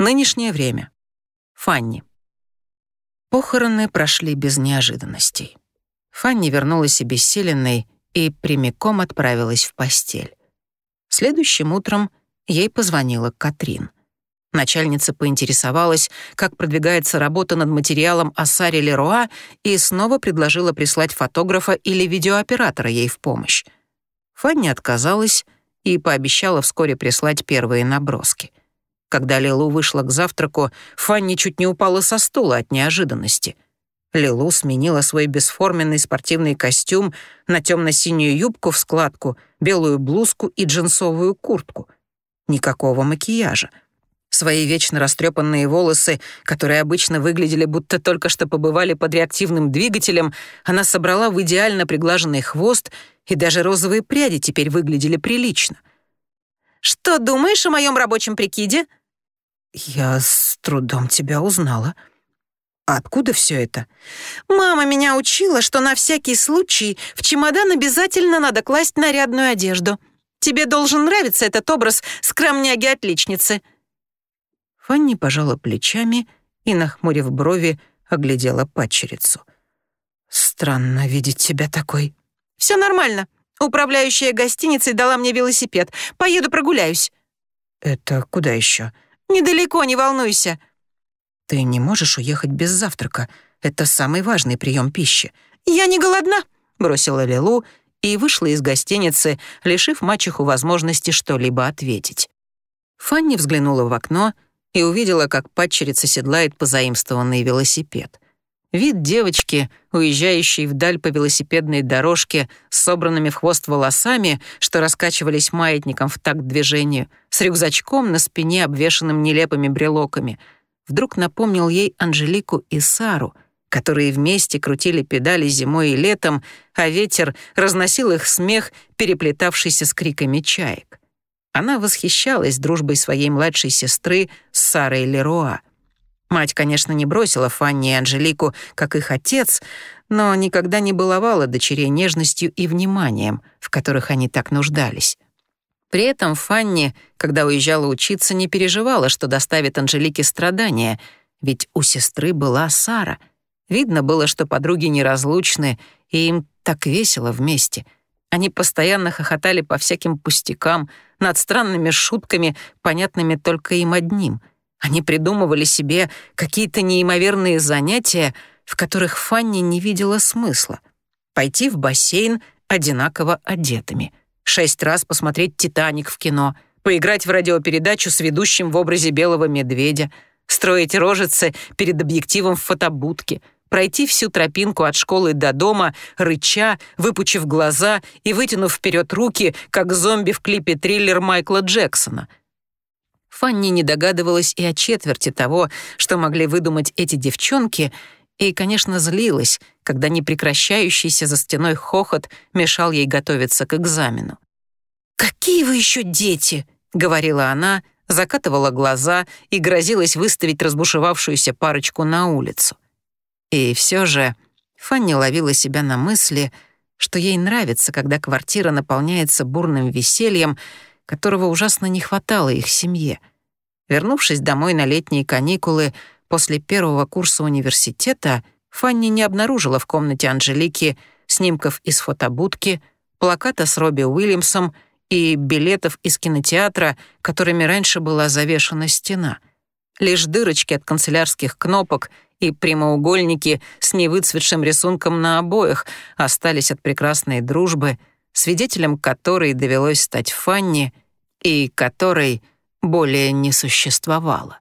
Нынешнее время. Фанни. Похороны прошли без неожиданностей. Фанни вернулась обессиленной и прямиком отправилась в постель. Следующим утром ей позвонила Катрин. Начальница поинтересовалась, как продвигается работа над материалом о Саре Леруа и снова предложила прислать фотографа или видеооператора ей в помощь. Фанни отказалась и пообещала вскоре прислать первые наброски. Когда Лилу вышла к завтраку, Фанни чуть не упала со стула от неожиданности — Лилу сменила свой бесформенный спортивный костюм на темно-синюю юбку в складку, белую блузку и джинсовую куртку. Никакого макияжа. Свои вечно растрепанные волосы, которые обычно выглядели будто только что побывали под реактивным двигателем, она собрала в идеально приглаженный хвост, и даже розовые пряди теперь выглядели прилично. «Что думаешь о моем рабочем прикиде?» «Я с трудом тебя узнала», откуда все это? Мама меня учила, что на всякий случай в чемодан обязательно надо класть нарядную одежду. Тебе должен нравиться этот образ скромняги-отличницы. Фанни пожала плечами и, нахмурив брови, оглядела падчерицу. «Странно видеть тебя такой». Все нормально. Управляющая гостиницей дала мне велосипед. Поеду прогуляюсь». «Это куда еще? «Недалеко, не волнуйся». «Ты не можешь уехать без завтрака. Это самый важный прием пищи». «Я не голодна», — бросила Лилу и вышла из гостиницы, лишив мачеху возможности что-либо ответить. Фанни взглянула в окно и увидела, как падчерица седлает позаимствованный велосипед. Вид девочки, уезжающей вдаль по велосипедной дорожке с собранными в хвост волосами, что раскачивались маятником в такт движению, с рюкзачком на спине, обвешанным нелепыми брелоками — вдруг напомнил ей Анжелику и Сару, которые вместе крутили педали зимой и летом, а ветер разносил их смех, переплетавшийся с криками чаек. Она восхищалась дружбой своей младшей сестры с Сарой Леруа. Мать, конечно, не бросила Фанни и Анжелику, как их отец, но никогда не баловала дочерей нежностью и вниманием, в которых они так нуждались. При этом Фанни, когда уезжала учиться, не переживала, что доставит Анжелике страдания, ведь у сестры была Сара. Видно было, что подруги неразлучны, и им так весело вместе. Они постоянно хохотали по всяким пустякам, над странными шутками, понятными только им одним. Они придумывали себе какие-то неимоверные занятия, в которых Фанни не видела смысла. Пойти в бассейн одинаково одетыми — шесть раз посмотреть «Титаник» в кино, поиграть в радиопередачу с ведущим в образе белого медведя, строить рожицы перед объективом в фотобудке, пройти всю тропинку от школы до дома, рыча, выпучив глаза и вытянув вперед руки, как зомби в клипе «Триллер» Майкла Джексона. Фанни не догадывалась и о четверти того, что могли выдумать эти девчонки — и, конечно, злилась, когда непрекращающийся за стеной хохот мешал ей готовиться к экзамену. «Какие вы еще дети!» — говорила она, закатывала глаза и грозилась выставить разбушевавшуюся парочку на улицу. И все же Фанни ловила себя на мысли, что ей нравится, когда квартира наполняется бурным весельем, которого ужасно не хватало их семье. Вернувшись домой на летние каникулы, После первого курса университета Фанни не обнаружила в комнате Анжелики снимков из фотобудки, плаката с Робби Уильямсом и билетов из кинотеатра, которыми раньше была завешена стена. Лишь дырочки от канцелярских кнопок и прямоугольники с невыцветшим рисунком на обоях остались от прекрасной дружбы, свидетелем которой довелось стать Фанни и которой более не существовало.